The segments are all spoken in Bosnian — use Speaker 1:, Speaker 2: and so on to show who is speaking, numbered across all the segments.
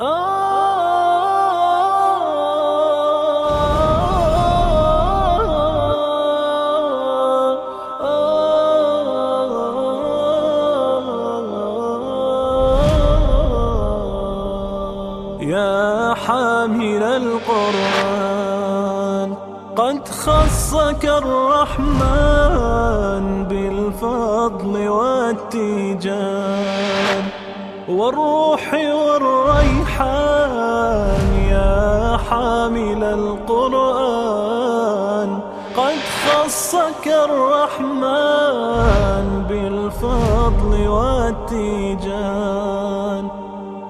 Speaker 1: يا حامل القرآن قد خصك الرحمن بالفضل والتيجان والروح والريحان يا حامل القرآن. قد خصك الرحمن بالفضل والتيجان.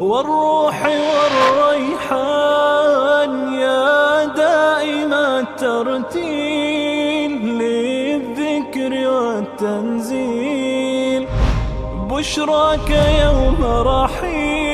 Speaker 1: والروح والريحان يا دائم الترتيل للذكر والتنزيل. بشراك يوم رحيل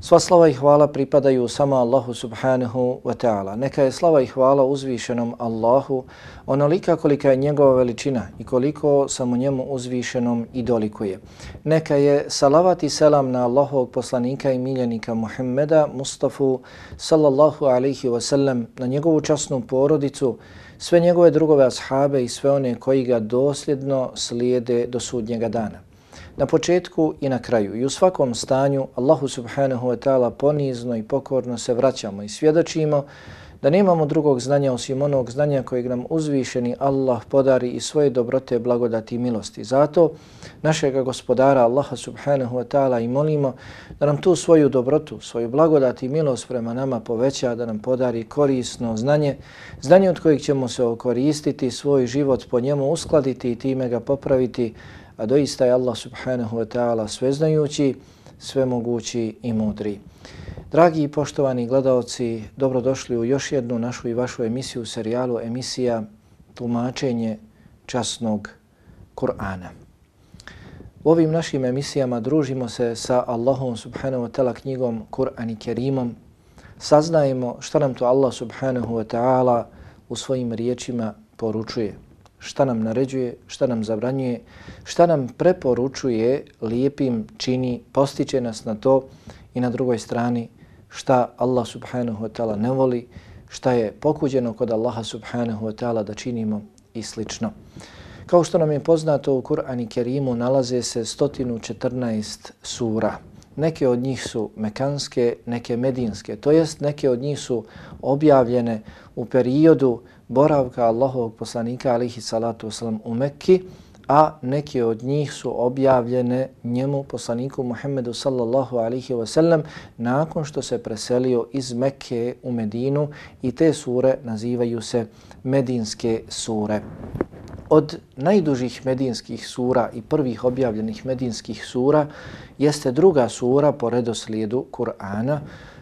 Speaker 2: Sva slava i hvala pripadaju samo Allahu subhanahu wa ta'ala. Neka je slava i hvala uzvišenom Allahu onolika kolika je njegova veličina i koliko samo njemu uzvišenom i dolikuje. Neka je salavat i selam na Allahovog poslanika i miljenika Muhammeda Mustafa sallallahu alaihi wa sallam na njegovu časnu porodicu, sve njegove drugove ashabe i sve one koji ga dosljedno slijede do sudnjega dana na početku i na kraju i u svakom stanju Allahu subhanahu wa ta'ala ponizno i pokorno se vraćamo i svjedočimo da nemamo drugog znanja osim onog znanja kojeg nam uzvišeni Allah podari i svoje dobrote, blagodati i milosti. Zato našega gospodara Allaha subhanahu wa ta'ala i molimo da nam tu svoju dobrotu, svoju blagodati i milost prema nama poveća, da nam podari korisno znanje, znanje od kojeg ćemo se okoristiti, svoj život po njemu uskladiti i time ga popraviti, a doista je Allah subhanahu wa ta'ala sveznajući, svemogući i mudri. Dragi i poštovani gledalci, dobrodošli u još jednu našu i vašu emisiju, serijalu emisija Tumačenje časnog Kur'ana. U ovim našim emisijama družimo se sa Allahom subhanahu wa ta'ala knjigom Kur'an i Kerimom. Saznajemo šta nam to Allah subhanahu wa ta'ala u svojim riječima poručuje šta nam naređuje, šta nam zabranjuje, šta nam preporučuje lijepim čini, postiče nas na to i na drugoj strani šta Allah subhanahu wa ta'ala ne voli, šta je pokuđeno kod Allaha subhanahu wa ta'ala da činimo i slično. Kao što nam je poznato u Kur'ani Kerimu nalaze se 114 sura. Neke od njih su mekanske, neke medinske, to jest neke od njih su objavljene u periodu boravka Allahovog poslanika alihi salatu wasalam u Mekki, a neke od njih su objavljene njemu poslaniku Muhammedu sallallahu alihi wasallam nakon što se preselio iz Mekke u Medinu i te sure nazivaju se Medinske sure. Od najdužih medinskih sura i prvih objavljenih medinskih sura jeste druga sura po redoslijedu Kur'ana,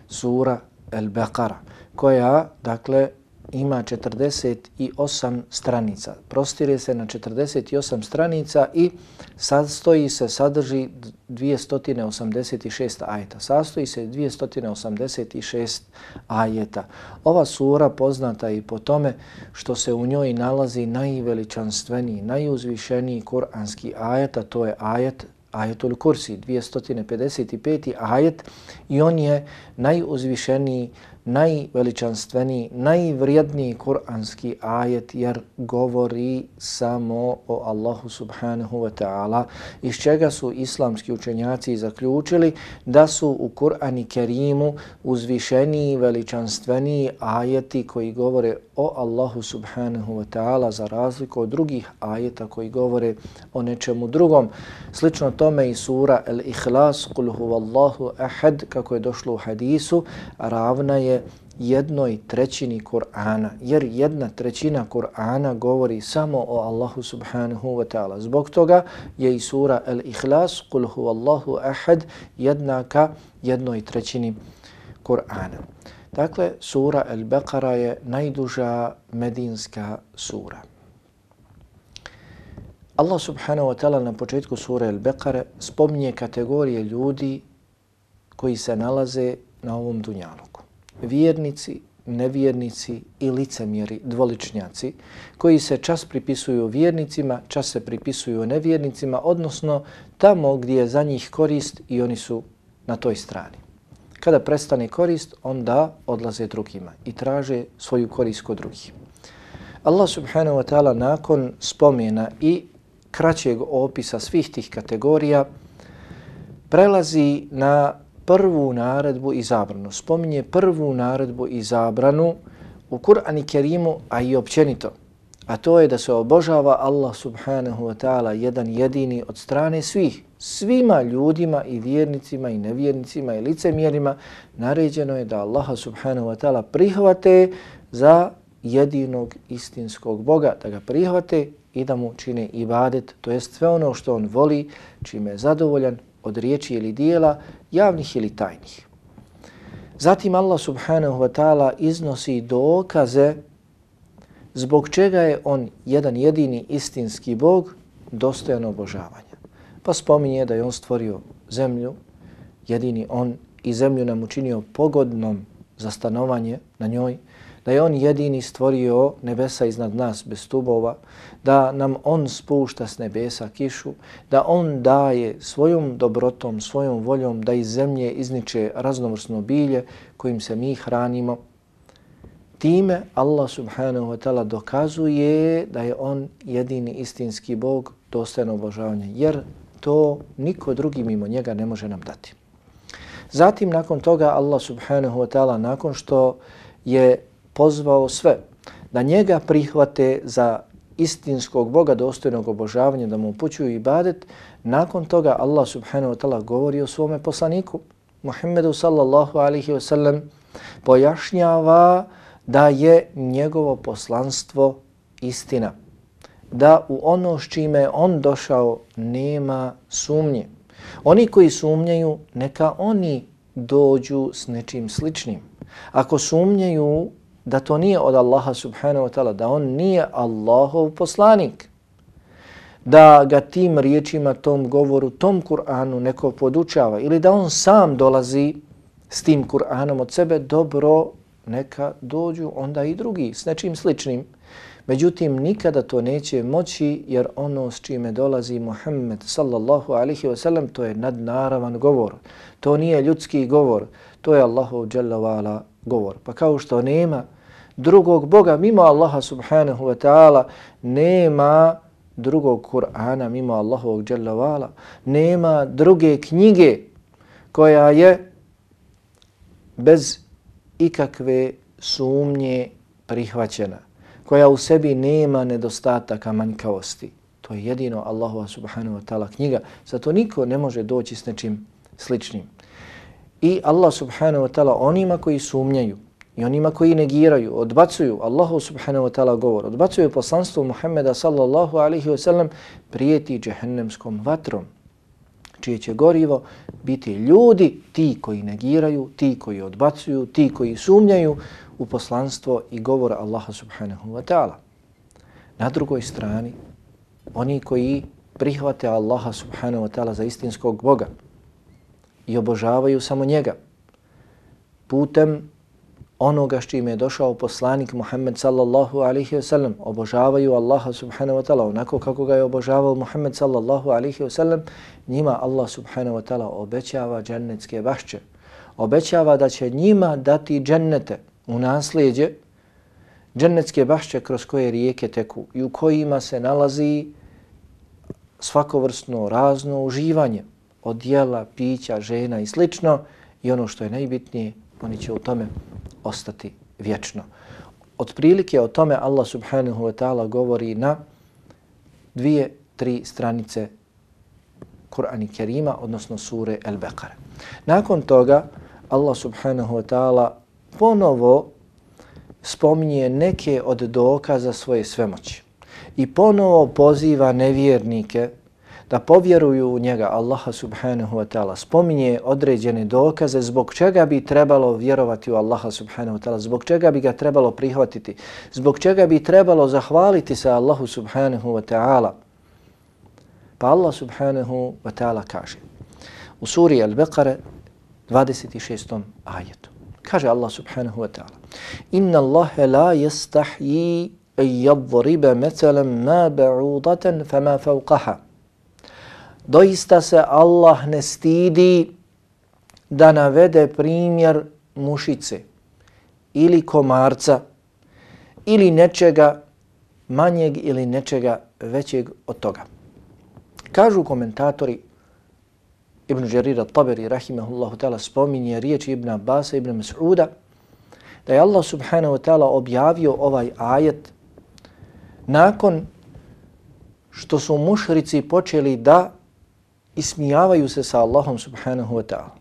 Speaker 2: sura El-Baqara, koja, dakle, ima 48 stranica. Prostire se na 48 stranica i sastoji se, sadrži 286 ajeta. Sastoji se 286 ajeta. Ova sura poznata i po tome što se u njoj nalazi najveličanstveniji, najuzvišeniji kuranski ajet, a to je ajet ajetul kursi, 255. ajet i on je najuzvišeniji najveličanstveniji, najvrijedniji kuranski ajet jer govori samo o Allahu subhanahu wa ta'ala iz čega su islamski učenjaci zaključili da su u Kur'ani Kerimu uzvišeniji, veličanstveniji ajeti koji govore o Allahu subhanahu wa ta'ala za razliku od drugih ajeta koji govore o nečemu drugom. Slično tome i sura El-Ikhlas, kul huvallahu ahad, kako je došlo u hadisu, ravna je jednoj trećini Kur'ana, jer jedna trećina Kur'ana govori samo o Allahu subhanahu wa ta'ala. Zbog toga je i sura Al-Ikhlas, kul hu Allahu ahad, jednaka jednoj trećini Kur'ana. Dakle, sura Al-Baqara je najduža medinska sura. Allah subhanahu wa ta'ala na početku sure Al-Baqara spominje kategorije ljudi koji se nalaze na ovom dunjalu Vjernici, nevjernici i licemjeri, dvoličnjaci, koji se čas pripisuju vjernicima, čas se pripisuju nevjernicima, odnosno tamo gdje je za njih korist i oni su na toj strani. Kada prestane korist, onda odlaze drugima i traže svoju korist kod drugih. Allah subhanahu wa ta'ala nakon spomena i kraćeg opisa svih tih kategorija prelazi na prvu naredbu i zabranu. Spominje prvu naredbu i zabranu u Kur'an i Kerimu, a i općenito. A to je da se obožava Allah subhanahu wa ta'ala jedan jedini od strane svih. Svima ljudima i vjernicima i nevjernicima i licemjerima naređeno je da Allaha subhanahu wa ta'ala prihvate za jedinog istinskog Boga, da ga prihvate i da mu čine ibadet, to jest sve ono što on voli, čime je zadovoljan od riječi ili dijela, javnih ili tajnih. Zatim Allah subhanahu wa ta'ala iznosi dokaze zbog čega je on jedan jedini istinski Bog dostojan obožavanja. Pa spominje da je on stvorio zemlju, jedini on i zemlju nam učinio pogodnom za stanovanje na njoj, da je on jedini stvorio nebesa iznad nas bez stubova, da nam on spušta s nebesa kišu, da on daje svojom dobrotom, svojom voljom da iz zemlje izniče raznovrsno bilje kojim se mi hranimo. Time Allah subhanahu wa ta'ala dokazuje da je on jedini istinski Bog dostajno obožavanje, jer to niko drugi mimo njega ne može nam dati. Zatim nakon toga Allah subhanahu wa ta'ala nakon što je pozvao sve da njega prihvate za istinskog Boga dostojnog obožavanja, da mu upućuju ibadet, nakon toga Allah subhanahu wa ta'ala govori o svome poslaniku, Muhammedu sallallahu alihi wa sallam, pojašnjava da je njegovo poslanstvo istina. Da u ono s čime on došao nema sumnje. Oni koji sumnjaju, neka oni dođu s nečim sličnim. Ako sumnjaju da to nije od Allaha subhanahu wa ta'ala, da on nije Allahov poslanik, da ga tim riječima, tom govoru, tom Kur'anu neko podučava ili da on sam dolazi s tim Kur'anom od sebe, dobro, neka dođu onda i drugi s nečim sličnim. Međutim, nikada to neće moći jer ono s čime dolazi Muhammed sallallahu alihi wasallam, to je nadnaravan govor. To nije ljudski govor, to je Allahov dželle govor. Pa kao što nema drugog Boga mimo Allaha subhanahu wa ta'ala, nema drugog Kur'ana mimo Allahovog dželle nema druge knjige koja je bez ikakve sumnje prihvaćena, koja u sebi nema nedostataka manjkavosti. To je jedino Allahova subhanahu wa ta'ala knjiga. Zato niko ne može doći s nečim sličnim. I Allah subhanahu wa ta'ala onima koji sumnjaju i onima koji negiraju, odbacuju Allahu subhanahu wa ta'ala govor, odbacuju poslanstvo Muhammeda sallallahu alaihi wa sallam, prijeti džehennemskom vatrom, čije će gorivo biti ljudi, ti koji negiraju, ti koji odbacuju, ti koji sumnjaju u poslanstvo i govor Allaha subhanahu wa ta'ala. Na drugoj strani, oni koji prihvate Allaha subhanahu wa ta'ala za istinskog Boga i obožavaju samo njega putem onoga s čime je došao poslanik Muhammed sallallahu alaihi wasallam, obožavaju Allaha subhanahu wa ta'ala onako kako ga je obožavao Muhammed sallallahu alaihi wasallam, njima Allah subhanahu wa ta'ala obećava džennetske bašće. Obećava da će njima dati džennete u nasljeđe, džennetske bašće kroz koje rijeke teku i u kojima se nalazi svakovrsno razno uživanje od jela, pića, žena i slično i ono što je najbitnije, oni će u tome ostati vječno. Otprilike o tome Allah subhanahu wa ta'ala govori na dvije, tri stranice Kur'ani Kerima, odnosno sure El Beqare. Nakon toga Allah subhanahu wa ta'ala ponovo spominje neke od dokaza svoje svemoći i ponovo poziva nevjernike da povjeruju u njega Allaha subhanahu wa ta'ala. Spominje određene dokaze zbog čega bi trebalo vjerovati u Allaha subhanahu wa ta'ala, zbog čega bi ga trebalo prihvatiti, zbog čega bi trebalo zahvaliti se Allahu subhanahu wa ta'ala. Pa Allah subhanahu wa ta'ala kaže u suri Al-Baqara 26. ajetu. Kaže Allah subhanahu wa ta'ala Inna Allahe la jestahji en yadriba metalan ma ba'udatan fama fauqaha. Doista se Allah ne stidi da navede primjer mušice ili komarca ili nečega manjeg ili nečega većeg od toga. Kažu komentatori Ibn Jarir al-Taberi rahimahullahu ta'ala spominje riječi Ibn Abbas i Ibn Mas'uda da je Allah subhanahu wa ta'ala objavio ovaj ajet nakon što su mušrici počeli da ismijavaju se sa Allahom subhanahu wa ta'ala.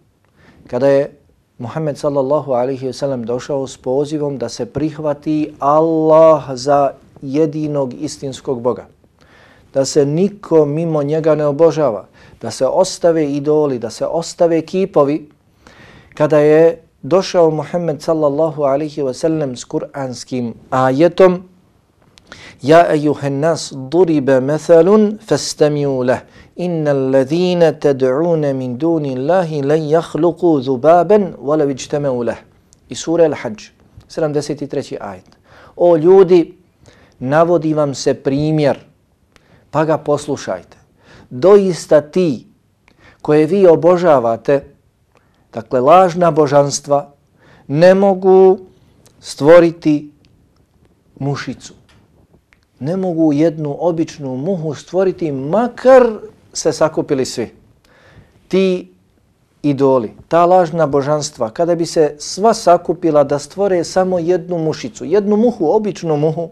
Speaker 2: Kada je Muhammed sallallahu alaihi wa sallam došao s pozivom da se prihvati Allah za jedinog istinskog Boga. Da se niko mimo njega ne obožava. Da se ostave idoli, da se ostave kipovi. Kada je došao Muhammed sallallahu alaihi wa sallam s kuranskim ajetom Ja ejuhen nas duribe methalun fastamiu leh. Inna alladhina tad'una min duni Allahi lan yakhluqu dhubaban wala ijtama'u leh. I sura Al-Hajj 73. ajet. O ljudi, navodi vam se primjer, pa ga poslušajte. Doista ti koje vi obožavate, dakle lažna božanstva, ne mogu stvoriti mušicu ne mogu jednu običnu muhu stvoriti makar se sakupili svi. Ti idoli, ta lažna božanstva, kada bi se sva sakupila da stvore samo jednu mušicu, jednu muhu, običnu muhu,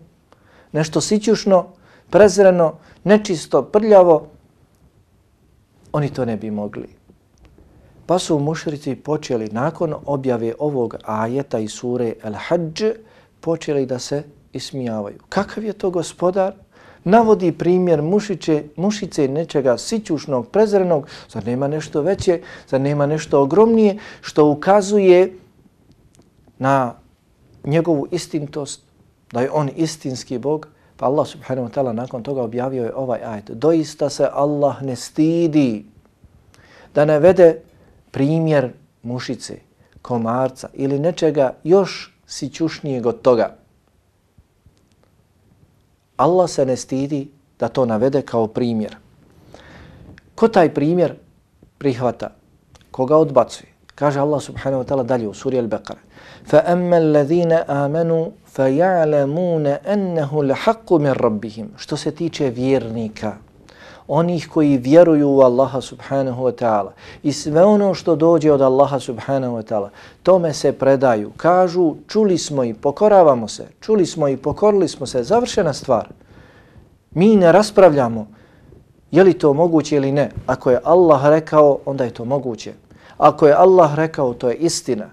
Speaker 2: nešto sićušno, prezreno, nečisto, prljavo, oni to ne bi mogli. Pa su mušrici počeli nakon objave ovog ajeta i sure Al-Hajj, počeli da se ismijavaju. Kakav je to gospodar? Navodi primjer mušiće, mušice nečega sićušnog, prezrenog, zar nema nešto veće, zar nema nešto ogromnije, što ukazuje na njegovu istintost, da je on istinski Bog, pa Allah subhanahu wa ta'ala nakon toga objavio je ovaj ajet. Doista se Allah ne stidi da ne vede primjer mušice, komarca ili nečega još sićušnijeg od toga. Allah se ne stidi da to navede kao primjer. Ko taj primjer prihvata? Koga odbacuje? Kaže Allah subhanahu wa ta'ala dalje u suri Al-Baqara. فَأَمَّا الَّذِينَ آمَنُوا فَيَعْلَمُونَ أَنَّهُ لَحَقُّ مِنْ رَبِّهِمْ Što se tiče vjernika, onih koji vjeruju u Allaha subhanahu wa ta'ala i sve ono što dođe od Allaha subhanahu wa ta'ala, tome se predaju. Kažu, čuli smo i pokoravamo se, čuli smo i pokorili smo se, završena stvar. Mi ne raspravljamo je li to moguće ili ne. Ako je Allah rekao, onda je to moguće. Ako je Allah rekao, to je istina.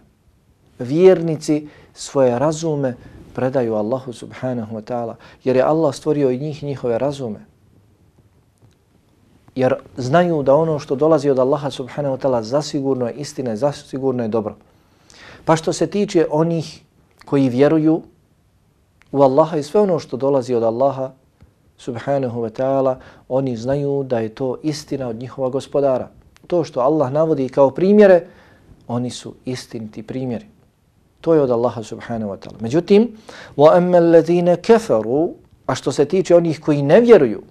Speaker 2: Vjernici svoje razume predaju Allahu subhanahu wa ta'ala, jer je Allah stvorio i njih njihove razume jer znaju da ono što dolazi od Allaha subhanahu wa ta'ala zasigurno je istina, zasigurno je dobro. Pa što se tiče onih koji vjeruju u Allaha i sve ono što dolazi od Allaha subhanahu wa ta'ala, oni znaju da je to istina od njihova gospodara. To što Allah navodi kao primjere, oni su istiniti primjeri. To je od Allaha subhanahu wa ta'ala. Međutim, وَأَمَّا الَّذِينَ كَفَرُوا A što se tiče onih koji ne vjeruju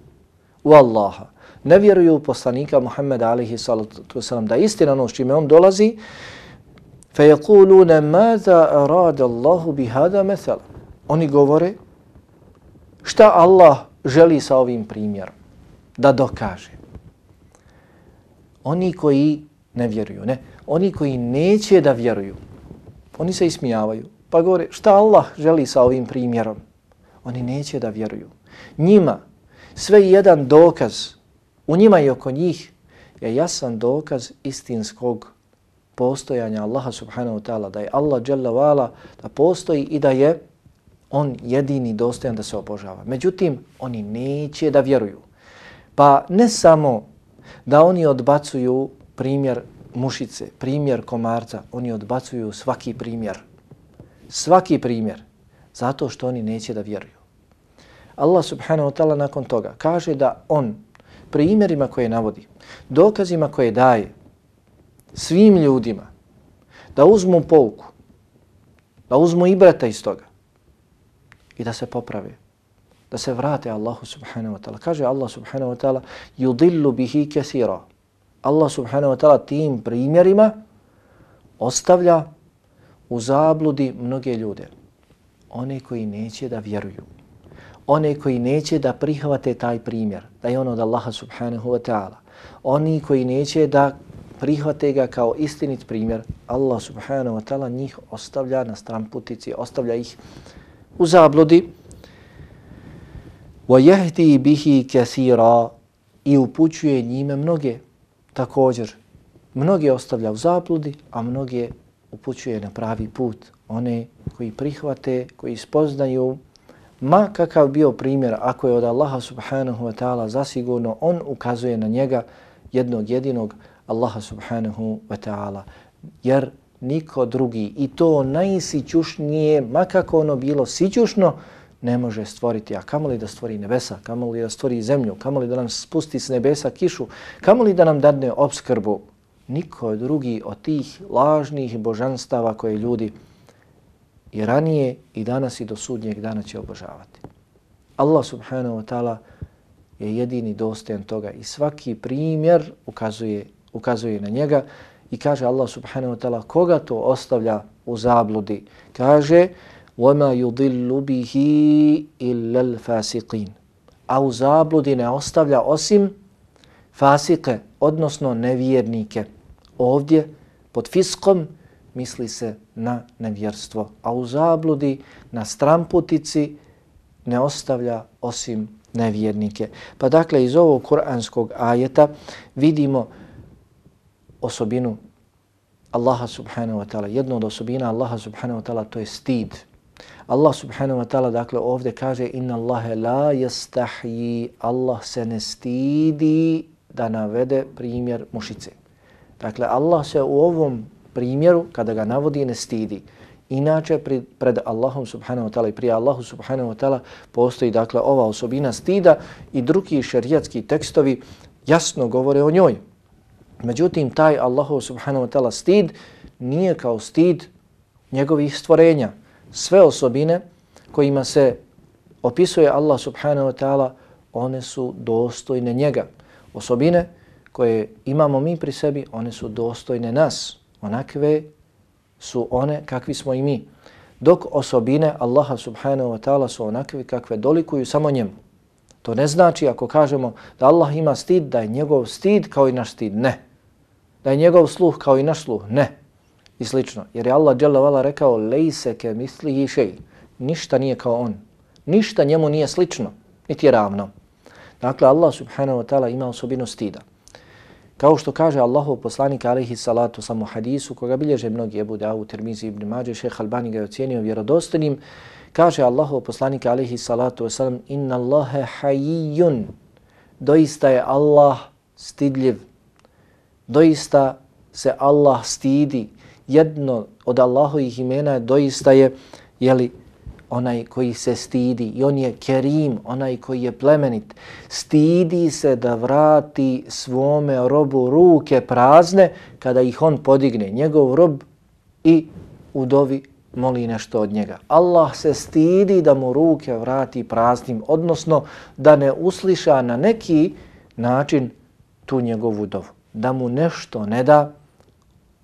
Speaker 2: u Allaha, ne vjeruju u poslanika Muhammeda alihi salatu wasalam, da istina ono s čime on dolazi, fe je kulune mada Allahu bi hada methala. Oni govore šta Allah želi sa ovim primjerom da dokaže. Oni koji ne vjeruju, ne, oni koji neće da vjeruju, oni se ismijavaju. Pa govore šta Allah želi sa ovim primjerom? Oni neće da vjeruju. Njima sve jedan dokaz u njima i oko njih je jasan dokaz istinskog postojanja Allaha subhanahu wa ta'ala, da je Allah jalla wa'ala, da postoji i da je on jedini dostojan da se obožava. Međutim, oni neće da vjeruju. Pa ne samo da oni odbacuju primjer mušice, primjer komarca, oni odbacuju svaki primjer. Svaki primjer. Zato što oni neće da vjeruju. Allah subhanahu wa ta'ala nakon toga kaže da on primjerima koje navodi, dokazima koje daje svim ljudima, da uzmu pouku, da uzmu i brata iz toga i da se poprave, da se vrate Allahu subhanahu wa ta'ala. Kaže Allah subhanahu wa ta'ala yudillu bihi kathira. Allah subhanahu wa ta'ala tim primjerima ostavlja u zabludi mnoge ljude. One koji neće da vjeruju One koji neće da prihvate taj primjer, da je on od Allaha subhanahu wa ta'ala. Oni koji neće da prihvate ga kao istinit primjer, Allah subhanahu wa ta'ala njih ostavlja na stramputici, ostavlja ih u zabludi. وَيَهْدِي بِهِ كَثِيرًا I upućuje njime mnoge također. Mnoge ostavlja u zabludi, a mnoge upućuje na pravi put. One koji prihvate, koji spoznaju, ma kakav bio primjer, ako je od Allaha subhanahu wa ta'ala zasigurno, on ukazuje na njega jednog jedinog Allaha subhanahu wa ta'ala. Jer niko drugi i to najsićušnije, makako ono bilo sićušno, ne može stvoriti, a kamo li da stvori nebesa, kamo li da stvori zemlju, kamo li da nam spusti s nebesa kišu, kamo li da nam dadne obskrbu, niko drugi od tih lažnih božanstava koje ljudi i ranije i danas i do sudnjeg dana će obožavati. Allah subhanahu wa ta'ala je jedini dostojan toga i svaki primjer ukazuje, ukazuje na njega i kaže Allah subhanahu wa ta'ala koga to ostavlja u zabludi. Kaže وَمَا يُضِلُّ بِهِ إِلَّا الْفَاسِقِينَ A u zabludi ne ostavlja osim fasike, odnosno nevjernike. Ovdje pod fiskom misli se na nevjerstvo, a u zabludi na stramputici ne ostavlja osim nevjernike. Pa dakle iz ovog kuranskog ajeta vidimo osobinu Allaha subhanahu wa ta'ala. Jedna od osobina Allaha subhanahu wa ta'ala to je stid. Allah subhanahu wa ta'ala dakle ovdje kaže inna Allahe la yastahyi Allah se ne stidi da navede primjer mušice. Dakle, Allah se u ovom primjeru, kada ga navodi, ne stidi. Inače, pred, pred Allahom subhanahu wa ta'ala i prije Allahu subhanahu wa ta'ala postoji dakle ova osobina stida i drugi šerijatski tekstovi jasno govore o njoj. Međutim, taj Allahu subhanahu wa ta'ala stid nije kao stid njegovih stvorenja. Sve osobine kojima se opisuje Allah subhanahu wa ta'ala, one su dostojne njega. Osobine koje imamo mi pri sebi, one su dostojne nas. Onakve su one kakvi smo i mi. Dok osobine Allaha subhanahu wa ta'ala su onakve kakve dolikuju samo njemu. To ne znači ako kažemo da Allah ima stid, da je njegov stid kao i naš stid. Ne. Da je njegov sluh kao i naš sluh. Ne. I slično. Jer je Allah dželle rekao lejse ke misli i šej. Ništa nije kao on. Ništa njemu nije slično. Niti je ravno. Dakle, Allah subhanahu wa ta'ala ima osobinu stida. Kao što kaže Allahov poslanik alaihi salatu samo hadisu koga bilježe mnogi Ebu Dawud, Termizi ibn Mađe, šeha Albani ga je ocjenio vjerodostanim, kaže Allahov poslanik alaihi salatu wasalam inna Allahe hayyun. Doista je Allah stidljiv, doista se Allah stidi, jedno od Allahovih imena doista je, jeli, onaj koji se stidi i on je kerim, onaj koji je plemenit, stidi se da vrati svome robu ruke prazne kada ih on podigne, njegov rob i u dovi moli nešto od njega. Allah se stidi da mu ruke vrati praznim, odnosno da ne usliša na neki način tu njegovu dovu, da mu nešto ne da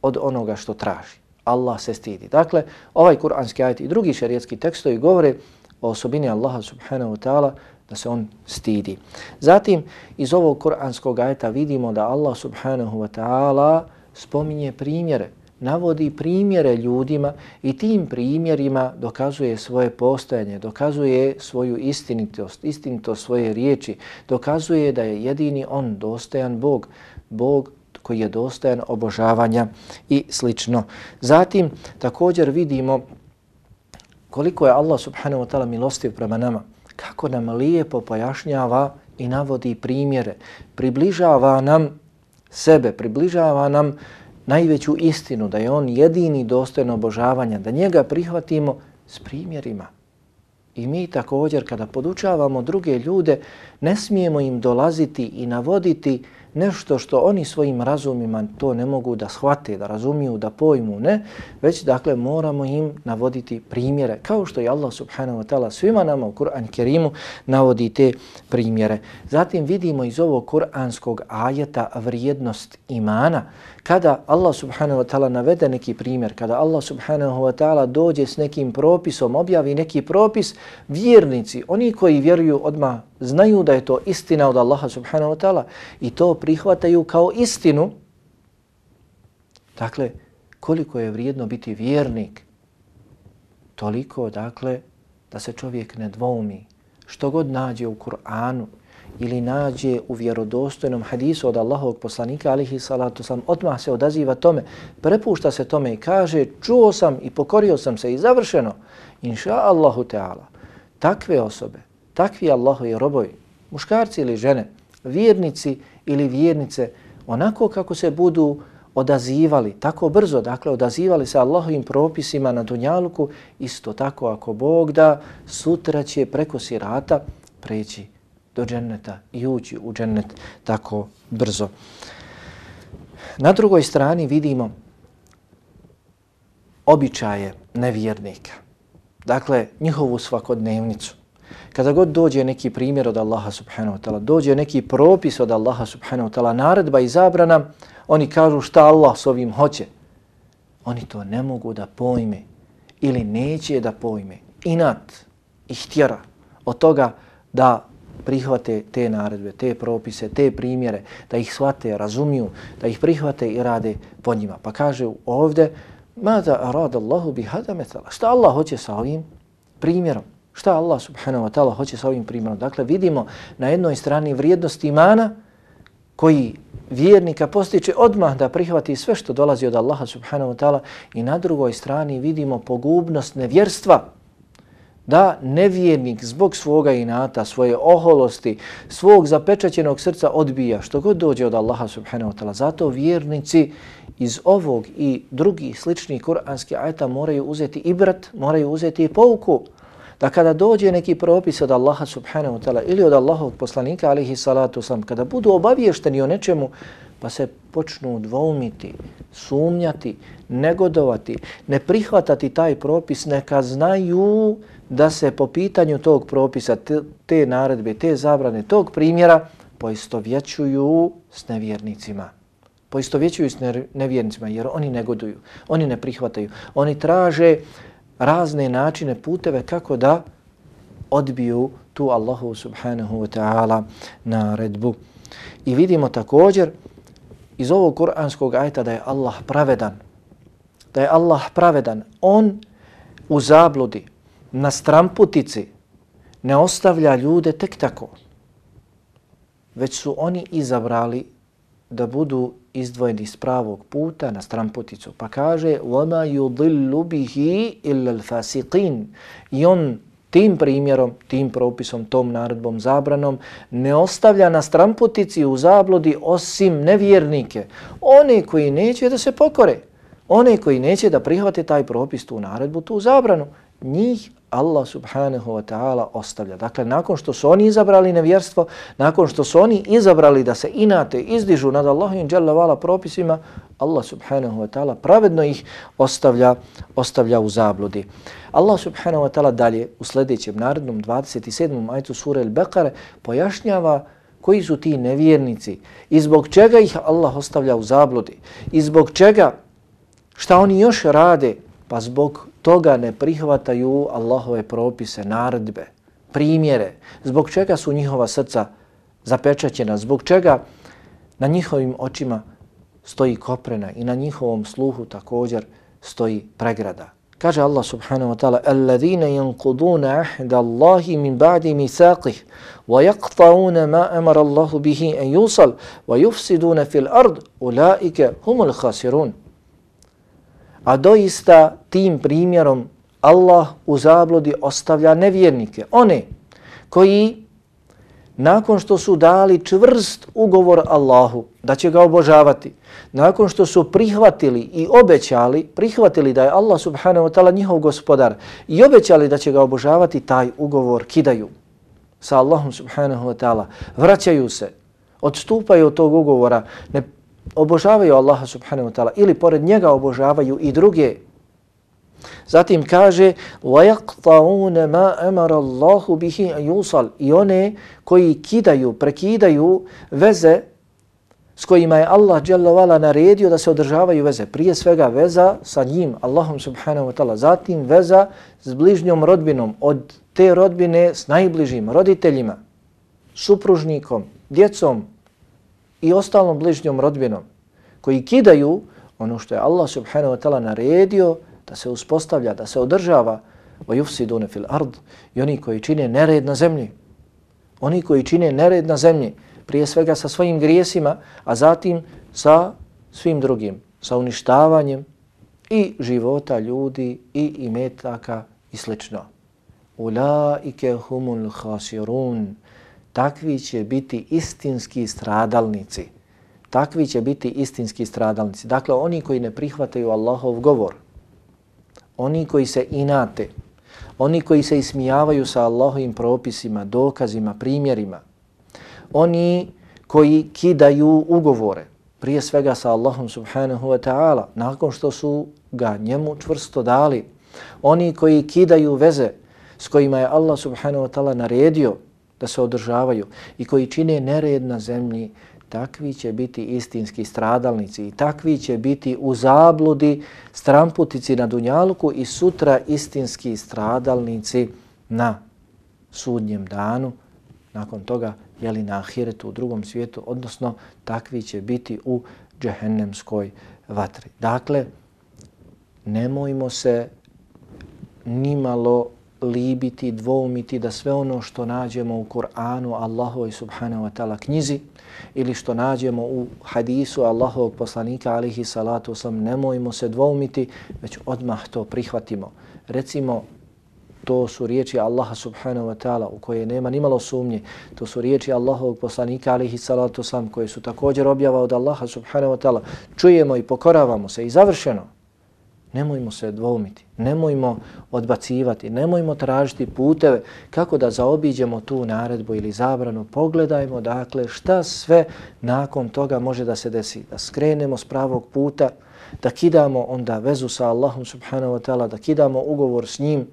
Speaker 2: od onoga što traži. Allah se stidi. Dakle, ovaj kuranski ajet i drugi šarijetski tekstovi govore o osobini Allaha subhanahu wa ta'ala da se on stidi. Zatim, iz ovog kuranskog ajeta vidimo da Allah subhanahu wa ta'ala spominje primjere, navodi primjere ljudima i tim primjerima dokazuje svoje postojanje, dokazuje svoju istinitost, istinitost svoje riječi, dokazuje da je jedini on dostojan Bog, Bog koji je dostojan obožavanja i slično. Zatim također vidimo koliko je Allah subhanahu wa ta'ala milostiv prema nama, kako nam lijepo pojašnjava i navodi primjere, približava nam sebe, približava nam najveću istinu, da je on jedini dostojan obožavanja, da njega prihvatimo s primjerima. I mi također kada podučavamo druge ljude, ne smijemo im dolaziti i navoditi nešto što oni svojim razumima to ne mogu da shvate, da razumiju, da pojmu, ne, već dakle moramo im navoditi primjere, kao što je Allah subhanahu wa ta'ala svima nama u Kur'an Kerimu navodi te primjere. Zatim vidimo iz ovog kur'anskog ajeta vrijednost imana, kada Allah subhanahu wa ta'ala navede neki primjer, kada Allah subhanahu wa ta'ala dođe s nekim propisom, objavi neki propis, vjernici, oni koji vjeruju odmah znaju da je to istina od Allaha subhanahu wa ta'ala i to prihvataju kao istinu. Dakle, koliko je vrijedno biti vjernik, toliko, dakle, da se čovjek ne dvoumi. Što god nađe u Kur'anu ili nađe u vjerodostojnom hadisu od Allahovog poslanika, alihi salatu sam, odmah se odaziva tome, prepušta se tome i kaže, čuo sam i pokorio sam se i završeno. Inša Allahu Teala, takve osobe, takvi Allahovi robovi, muškarci ili žene, vjernici ili vjernice, onako kako se budu odazivali, tako brzo, dakle, odazivali se Allahovim propisima na Dunjaluku, isto tako ako Bog da, sutra će preko sirata preći do dženneta i ući u džennet tako brzo. Na drugoj strani vidimo običaje nevjernika. Dakle, njihovu svakodnevnicu. Kada god dođe neki primjer od Allaha subhanahu wa ta'ala, dođe neki propis od Allaha subhanahu wa ta'ala, naredba i zabrana, oni kažu šta Allah s ovim hoće. Oni to ne mogu da pojme ili neće da pojme. Inat ih tjera od toga da prihvate te naredbe, te propise, te primjere, da ih shvate, razumiju, da ih prihvate i rade po njima. Pa kaže ovdje, Mada arada Allahu bi hada metala. Šta Allah hoće sa ovim primjerom? Šta Allah subhanahu wa ta'ala hoće sa ovim primjerom? Dakle, vidimo na jednoj strani vrijednost imana koji vjernika postiče odmah da prihvati sve što dolazi od Allaha subhanahu wa ta'ala i na drugoj strani vidimo pogubnost nevjerstva da nevjernik zbog svoga inata, svoje oholosti, svog zapečaćenog srca odbija što god dođe od Allaha subhanahu wa ta'ala. Zato vjernici iz ovog i drugih sličnih kuranskih ajta moraju uzeti ibrat, moraju uzeti i pouku da kada dođe neki propis od Allaha subhanahu wa ta'ala ili od Allahovog poslanika alihi salatu sam, kada budu obaviješteni o nečemu, pa se počnu dvoumiti, sumnjati, negodovati, ne prihvatati taj propis, neka znaju da se po pitanju tog propisa, te, te naredbe, te zabrane, tog primjera poistovjećuju s nevjernicima. Poistovjećuju s nevjernicima jer oni negoduju, oni ne prihvataju, oni traže razne načine, puteve kako da odbiju tu Allahu subhanahu wa ta'ala naredbu. I vidimo također iz ovog kuranskog ajta da je Allah pravedan. Da je Allah pravedan. On u zabludi, na stramputici, ne ostavlja ljude tek tako. Već su oni izabrali da budu izdvojeni iz pravog puta na stramputicu. Pa kaže وَمَا يُضِلُّ بِهِ إِلَّا الْفَاسِقِينَ I on tim primjerom, tim propisom, tom naredbom, zabranom, ne ostavlja na stramputici u zablodi osim nevjernike. One koji neće da se pokore, one koji neće da prihvate taj propis, tu naredbu, tu zabranu, njih Allah subhanahu wa ta'ala ostavlja. Dakle, nakon što su oni izabrali nevjerstvo, nakon što su oni izabrali da se inate, izdižu nad Allahim dželavala propisima, Allah subhanahu wa ta'ala pravedno ih ostavlja, ostavlja u zabludi. Allah subhanahu wa ta'ala dalje u sljedećem narodnom 27. ajtu sura al-Baqara pojašnjava koji su ti nevjernici i zbog čega ih Allah ostavlja u zabludi i zbog čega šta oni još rade pa zbog toga ne prihvataju Allahove propise, naredbe, primjere, zbog čega su njihova srca zapečaćena, zbog čega na njihovim očima stoji koprena i na njihovom sluhu također stoji pregrada. Kaže Allah subhanahu wa ta'ala Alladhina yanquduna ahda Allahi min ba'di misaqih wa yaqta'una ma amara Allahu bihi an yusal wa yufsiduna fil ard ulaika humul khasirun. A doista tim primjerom Allah u zablodi ostavlja nevjernike. One koji nakon što su dali čvrst ugovor Allahu da će ga obožavati, nakon što su prihvatili i obećali, prihvatili da je Allah subhanahu wa ta'ala njihov gospodar i obećali da će ga obožavati, taj ugovor kidaju sa Allahom subhanahu wa ta'ala, vraćaju se, odstupaju od tog ugovora, ne obožavaju Allaha subhanahu wa ta'ala ili pored njega obožavaju i druge Zatim kaže وَيَقْطَعُونَ مَا أَمَرَ اللَّهُ بِهِ يُوصَلْ I one koji kidaju, prekidaju veze s kojima je Allah dželovala naredio da se održavaju veze. Prije svega veza sa njim, Allahom subhanahu wa ta'ala. Zatim veza s bližnjom rodbinom, od te rodbine s najbližim roditeljima, supružnikom, djecom i ostalom bližnjom rodbinom koji kidaju ono što je Allah subhanahu wa ta'ala naredio da se uspostavlja, da se održava wa yufsiduna fil ard i oni koji čine nered na zemlji. Oni koji čine nered na zemlji, prije svega sa svojim grijesima, a zatim sa svim drugim, sa uništavanjem i života ljudi i imetaka i slično. Ulaike humul khasirun. Takvi će biti istinski stradalnici. Takvi će biti istinski stradalnici. Dakle, oni koji ne prihvataju Allahov govor, oni koji se inate, oni koji se ismijavaju sa Allahovim propisima, dokazima, primjerima, oni koji kidaju ugovore, prije svega sa Allahom subhanahu wa ta'ala, nakon što su ga njemu čvrsto dali, oni koji kidaju veze s kojima je Allah subhanahu wa ta'ala naredio da se održavaju i koji čine nered na zemlji, takvi će biti istinski stradalnici i takvi će biti u zabludi stramputici na Dunjaluku i sutra istinski stradalnici na sudnjem danu, nakon toga jeli na ahiretu u drugom svijetu, odnosno takvi će biti u džehennemskoj vatri. Dakle, nemojmo se nimalo libiti, dvoumiti da sve ono što nađemo u Kur'anu, Allahu subhanahu wa ta'ala knjizi ili što nađemo u hadisu Allahovog poslanika alihi salatu sam, nemojmo se dvoumiti, već odmah to prihvatimo. Recimo, to su riječi Allaha subhanahu wa ta'ala u koje nema ni malo sumnje. To su riječi Allahovog poslanika alihi salatu sam koje su također objava od Allaha subhanahu wa ta'ala. Čujemo i pokoravamo se i završeno. Nemojmo se dvoumiti, nemojmo odbacivati, nemojmo tražiti puteve kako da zaobiđemo tu naredbu ili zabranu. Pogledajmo dakle šta sve nakon toga može da se desi. Da skrenemo s pravog puta, da kidamo onda vezu sa Allahom subhanahu wa ta'ala, da kidamo ugovor s njim,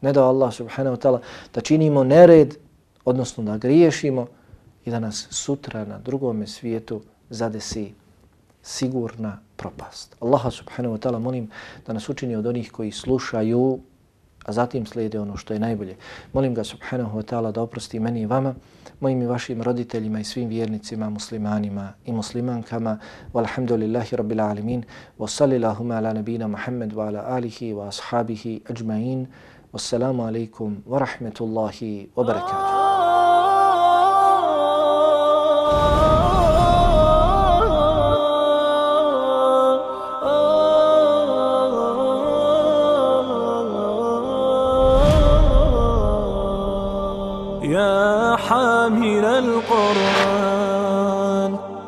Speaker 2: ne da Allah subhanahu wa ta'ala, da činimo nered, odnosno da griješimo i da nas sutra na drugom svijetu zadesi sigurna propast. Allaha subhanahu wa ta'ala molim da nas učini od onih koji slušaju, a zatim slijede ono što je najbolje. Molim ga subhanahu wa ta'ala da oprosti meni i vama, mojim i vašim roditeljima i svim vjernicima, muslimanima i muslimankama. Walhamdulillahi rabbil alamin. Wa salilahuma ala nabina Muhammad wa ala alihi wa ashabihi ajma'in. Wassalamu alaikum wa rahmetullahi wa barakatuh.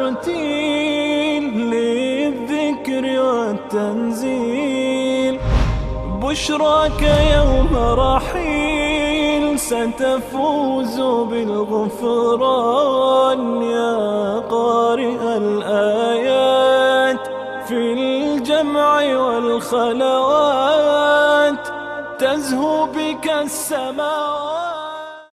Speaker 1: الترتيل للذكر والتنزيل. بشراك يوم رحيل ستفوز بالغفران يا قارئ الآيات. في الجمع والخلوات تزهو بك السماء